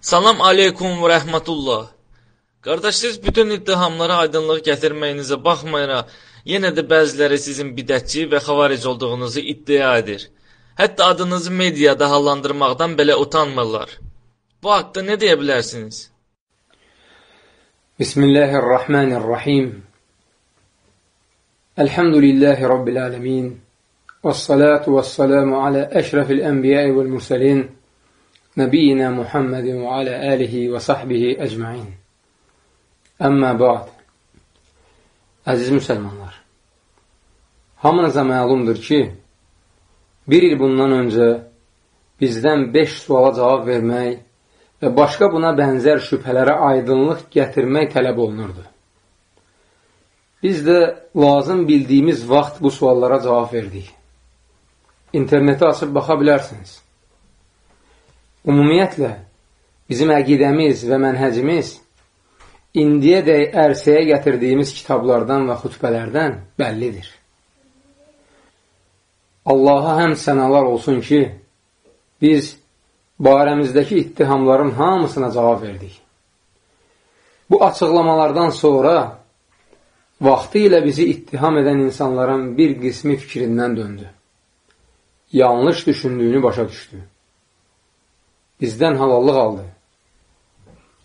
Salam aleykum və rəhmətullah. Qardaşlar, bütün iddihamlara aydınlıq gətirməyinizə baxmayaraq, yenə də bəziləri sizin bidətçi və xavaric olduğunuzu iddia edir. Hətta adınızı mediada hallandırmaqdan belə utanmırlar. Bu haqda nə deyə bilərsiniz? Bismillahirrahmanirrahim. Elhamdülillahi rabbil alamin. Və salatu və salamu ala əşrafil anbiya'i vəl mursalin. نبينا محمد وعلى آله وصحبه أجمعين Əmmə ba'd Əziz müsəlmanlar Hamınıza məlumdur ki bir il bundan öncə bizdən beş suala cavab vermək və başqa buna bənzər şübhələrə aydınlıq gətirmək tələb olunurdu. Biz də lazım bildiyimiz vaxt bu suallara cavab verdik interneti açıb baxa bilərsiniz. Ümumiyyətlə, bizim əqidəmiz və mənhəcimiz indiyədək ərsəyə gətirdiyimiz kitablardan və xütbələrdən bəllidir. Allaha həm sənalar olsun ki, biz barəmizdəki ittihamların hamısına cavab verdik. Bu açıqlamalardan sonra vaxtı ilə bizi ittiham edən insanların bir qismi fikrindən döndü yanlış düşündüyünü başa düşdü. Bizdən halallıq aldı.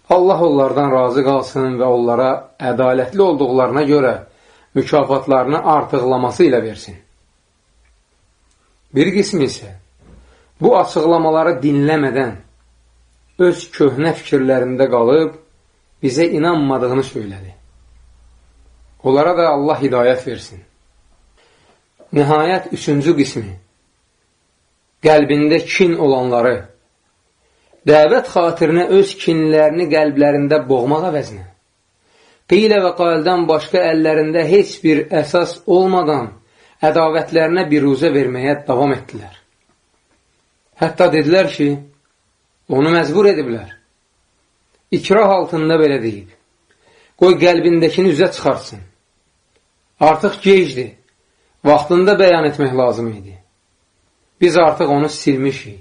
Allah onlardan razı qalsın və onlara ədalətli olduqlarına görə mükafatlarını artıqlaması ilə versin. Bir qismi isə bu açıqlamaları dinləmədən öz köhnə fikirlərində qalıb bizə inanmadığını söylədi. Onlara da Allah hidayət versin. Nihayət üçüncü qismi qəlbində kin olanları, dəvət xatirinə öz kinlərini qəlblərində boğmaq əvəzinə, qeylə və qaldən başqa əllərində heç bir əsas olmadan ədavətlərinə bir ruzə verməyə davam etdilər. Hətta dedilər ki, onu məcbur ediblər. İkrah altında belə deyib. Qoy qəlbindəkini üzə çıxartsın. Artıq gecdir. Vaxtında bəyan etmək lazım idi. Biz artıq onu silmişik.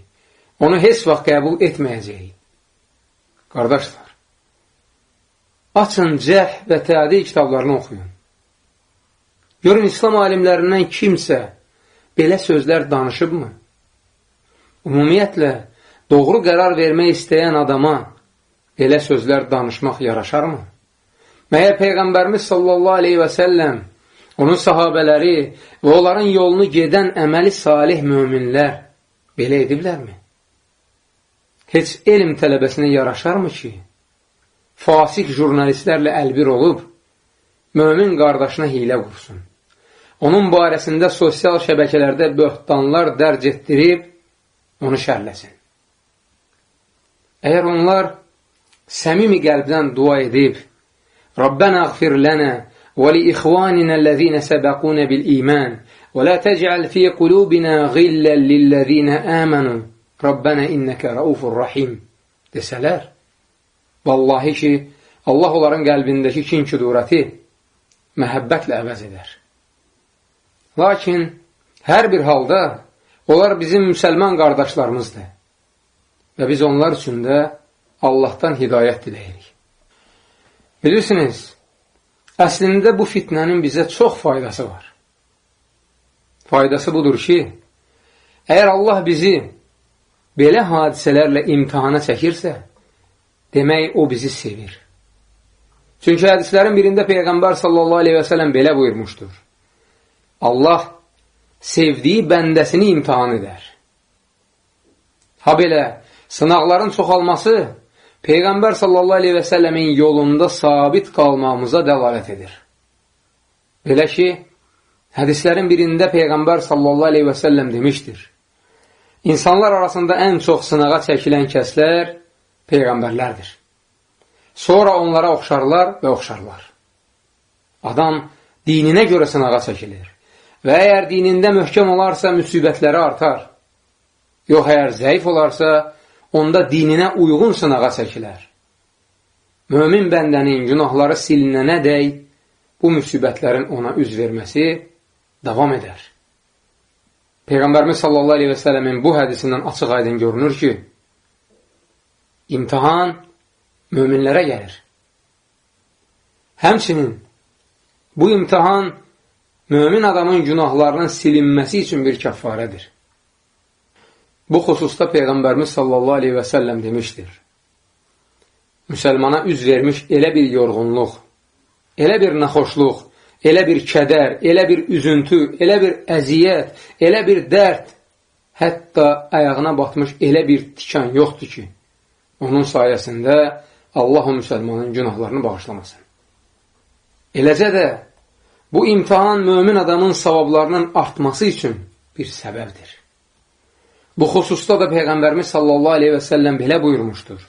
Onu heç vaxt qəbul etməyəcəyik. Qardaşlar, açın cəh və təadil kitablarını oxuyun. Görün, İslam alimlərindən kimsə belə sözlər danışıbmı? Ümumiyyətlə, doğru qərar vermək istəyən adama belə sözlər danışmaq yaraşarmı? Məyər Peyğəmbərimiz sallallahu aleyhi və səlləm onun sahabələri və onların yolunu gedən əməli salih möminlər belə ediblərmi? heç elm tələbəsinə yaraşarmı ki, fasik jurnalistlərlə əlbir olub, mömin qardaşına hilə qursun. Onun barəsində sosial şəbəkələrdə böhtanlar dərc etdirib, onu şərləsin. Əgər onlar səmimi qəlbdən dua edib, Rabbənə əğfir lənə və li ixvaninə ləzinə səbəqunə bil imən və lə təcəl fi qulubinə qillən lilləzinə əmənu Rabbənə innəkə raufur rahim desələr, vallahi ki, Allah onların qəlbindəki kin küdurəti məhəbbətlə əvəz edər. Lakin hər bir halda onlar bizim müsəlman qardaşlarımızdır və biz onlar üçün də Allahdan hidayət diləyirik. Bilirsiniz, Əslində bu fitnənin bizə çox faydası var. Faydası budur ki, əgər Allah bizi belə hadisələrlə imtihana çəkirsə, demək o bizi sevir. Çünki hədislərin birində Peyğəmbər sallallahu aleyhi və sələm belə buyurmuşdur. Allah sevdiyi bəndəsini imtihan edər. Ha belə, sınaqların çoxalması Peyğəmbər sallallahu aleyhi və səlləmin yolunda sabit qalmamıza dəlalət edir. Belə ki, hədislərin birində Peyğəmbər sallallahu aleyhi və səlləm demişdir. İnsanlar arasında ən çox sınağa çəkilən kəslər Peyğəmbərlərdir. Sonra onlara oxşarlar və oxşarlar. Adam dininə görə sınağa çəkilir və əgər dinində möhkəm olarsa, müsibətləri artar. Yox, əgər zəif olarsa, onda dininə uyğun sınağa çəkilər. Mömin bəndənin günahları silinənə dəy bu müsibətlərin ona üz verməsi davam edər. Peyğəmbərimiz sallallahu aleyhi və sələmin bu hədisindən açıq aydın görünür ki, İmtihan möminlərə gəlir. Həmçinin bu imtihan mömin adamın günahlarının silinməsi üçün bir kəffarədir. Bu xüsusda Peyğəmbərimiz sallallahu aleyhi və səlləm demişdir. Müsəlmana üz vermiş elə bir yorğunluq, elə bir naxoşluq, elə bir kədər, elə bir üzüntü, elə bir əziyyət, elə bir dərd, hətta ayağına batmış elə bir tikan yoxdur ki, onun sayəsində Allah o müsəlmanın günahlarını bağışlamasın. Eləcə də bu imtihan mömin adamın savablarının artması üçün bir səbəbdir. Bu xüsusda da Peyğəmbərimiz sallallahu aleyhi və səlləm belə buyurmuşdur.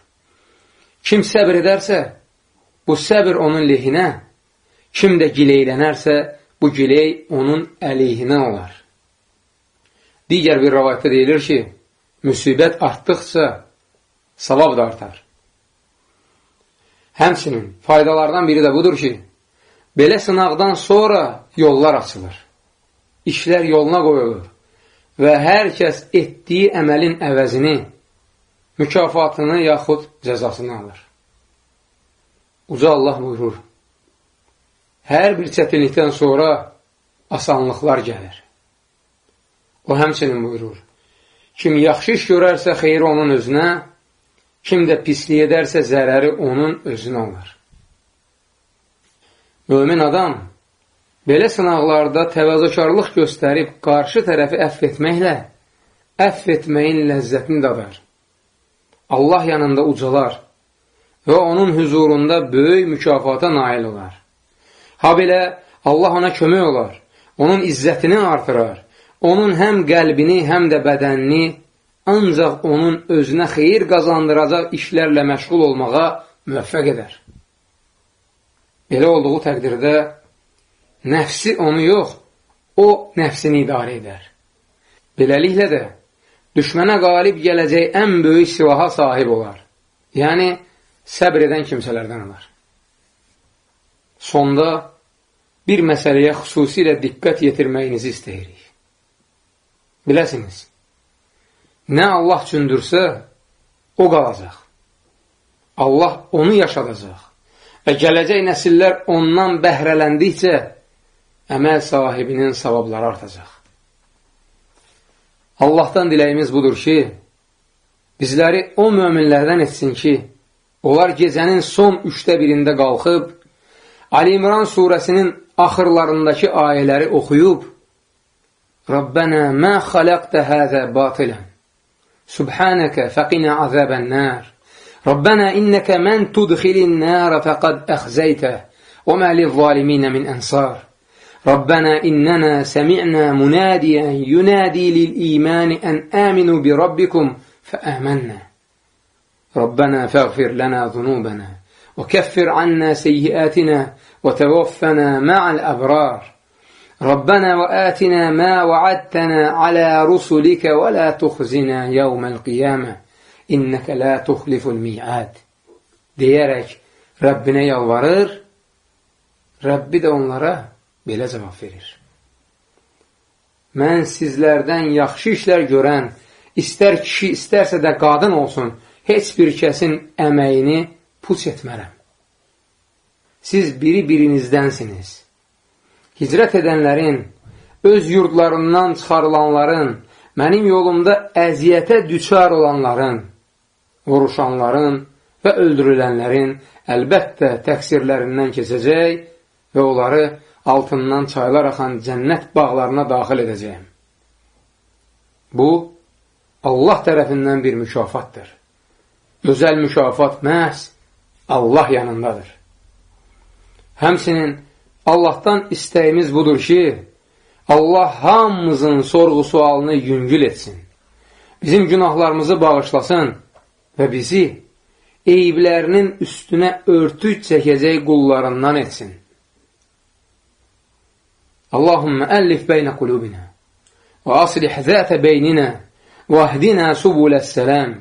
Kim səbr edərsə, bu səbr onun lehinə, kim də gileylənərsə, bu giley onun əleyhinə olar. Digər bir rəvayətdə deyilir ki, müsibət artdıqca savab da artar. Həmçinin faydalardan biri də budur ki, belə sınaqdan sonra yollar açılır. İşlər yoluna qoyulur və hər kəs etdiyi əməlin əvəzini, mükafatını yaxud cəzasını alır. Uca Allah buyurur, hər bir çətinlikdən sonra asanlıqlar gəlir. O həmçinin buyurur, kim yaxşı iş görərsə xeyri onun özünə, kim də pislik edərsə zərəri onun özünə olar. Mömin adam belə sınaqlarda təvazökarlıq göstərib qarşı tərəfi əff etməklə əff etməyin ləzzətini dadar. Allah yanında ucalar və onun hüzurunda böyük mükafata nail olar. Ha belə Allah ona kömək olar, onun izzətini artırar, onun həm qəlbini, həm də bədənini ancaq onun özünə xeyir qazandıracaq işlərlə məşğul olmağa müvəffəq edər. Belə olduğu təqdirdə nəfsi onu yox, o nəfsini idarə edər. Beləliklə də düşmənə qalib gələcək ən böyük silaha sahib olar. Yəni, səbr edən kimsələrdən olar. Sonda bir məsələyə xüsusilə diqqət yetirməyinizi istəyirik. Biləsiniz, nə Allah üçündürsə, o qalacaq. Allah onu yaşadacaq və gələcək nəsillər ondan bəhrələndikcə əməl sahibinin savabları artacaq. Allahdan diləyimiz budur ki, bizləri o möminlərdən etsin ki, onlar gecənin son üçdə birində qalxıb, Ali İmran surəsinin axırlarındakı ayələri oxuyub Rabbənə mə xaləqtə həzə batilən Subhanəkə fəqinə azəbən nər Rabbənə innəkə mən tudxilin nərə fəqad əxzəytə və mə lizzalimina min ənsar ربنا إننا سمعنا مناديا ينادي للإيمان أن آمنوا بربكم فآمنا ربنا فاغفر لنا ذنوبنا وكفر عنا سيئاتنا وتوفنا مع الأبرار ربنا وآتنا ما وعدتنا على رسلك ولا تخزنا يوم القيامة إنك لا تخلف الميعاد deyərək Rəbbinə yalvarır, Rəbbi də onlara belə cavab verir. Mən sizlərdən yaxşı işlər görən, istər kişi, istərsə də qadın olsun, heç bir kəsin əməyini puç etmərəm siz biri-birinizdənsiniz. Hicrət edənlərin, öz yurdlarından çıxarılanların, mənim yolumda əziyyətə düçar olanların, vuruşanların və öldürülənlərin əlbəttə təqsirlərindən keçəcək və onları altından çaylar axan cənnət bağlarına daxil edəcəyim. Bu, Allah tərəfindən bir mükafatdır. Özəl mükafat məhz Allah yanındadır. Həmsinin Allahdan istəyimiz budur ki, Allah hamımızın sorğu sualını yüngül etsin. Bizim günahlarımızı bağışlasın və bizi eyiblərinin üstünə örtük çəkəcək qullarından etsin. Allahümmə əllif beynə qulubinə və aslih zətə beynina və ahdina subuləs sələm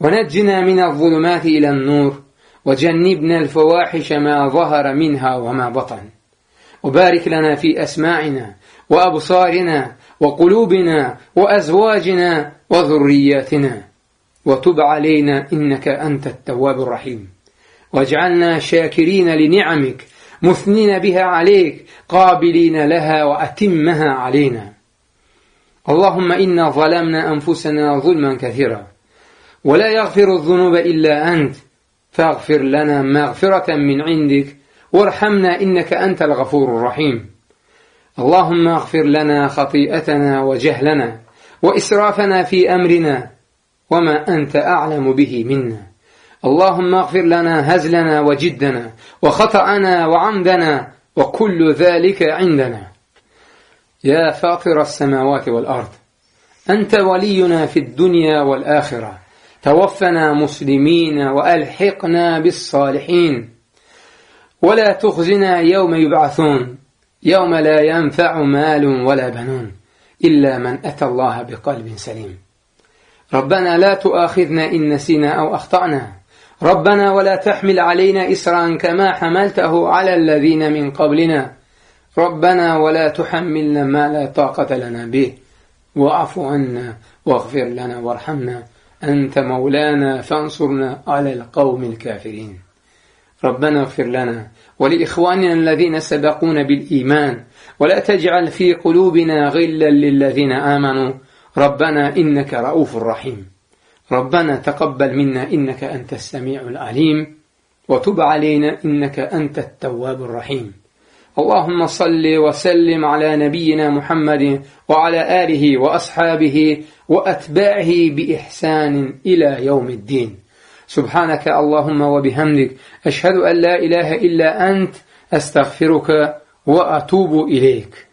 və nəccinə minə zulüməti ilən nur وجنبنا الفواحش ما ظهر منها وما بطن. وبارك لنا في أسماعنا وأبصارنا وقلوبنا وأزواجنا وذرياتنا. وتب علينا إنك أنت التواب الرحيم. واجعلنا شاكرين لنعمك مثنين بها عليك قابلين لها وأتمها علينا. اللهم إنا ظلمنا أنفسنا ظلما كثيرا. ولا يغفر الذنوب إلا أنت. فاغفر لنا مغفرة من عندك. وارحمنا إنك أنت الغفور الرحيم. اللهم اغفر لنا خطيئتنا وجهلنا وإسرافنا في أمرنا وما أنت أعلم به منا. اللهم اغفر لنا هزلنا وجدنا وخطأنا وعمدنا وكل ذلك عندنا. يا فاطر السماوات والأرض أنت ولينا في الدنيا والآخرة. توفنا مسلمين وألحقنا بالصالحين. ولا تخزنا يوم يبعثون يوم لا ينفع مال ولا بنون إلا من أتى الله بقلب سليم. ربنا لا تؤاخذنا إن نسينا أو أخطأنا. ربنا ولا تحمل علينا إسرا كما حملته على الذين من قبلنا. ربنا ولا تحملنا ما لا طاقة لنا به. واعف عنا واغفر لنا وارحمنا. أنت مولانا فانصرنا على القوم الكافرين. ربنا اغفر لنا ولإخواننا الذين سبقونا بالإيمان ولا تجعل في قلوبنا غلا للذين آمنوا. ربنا إنك رؤوف رحيم. ربنا تقبل منا إنك أنت السميع العليم وتب علينا إنك أنت التواب الرحيم. اللهم صل وسلم على نبينا محمد وعلى آله وأصحابه وأتباعه بإحسان إلى يوم الدين. سبحانك اللهم وبحمدك أشهد أن لا إله إلا أنت أستغفرك وأتوب إليك.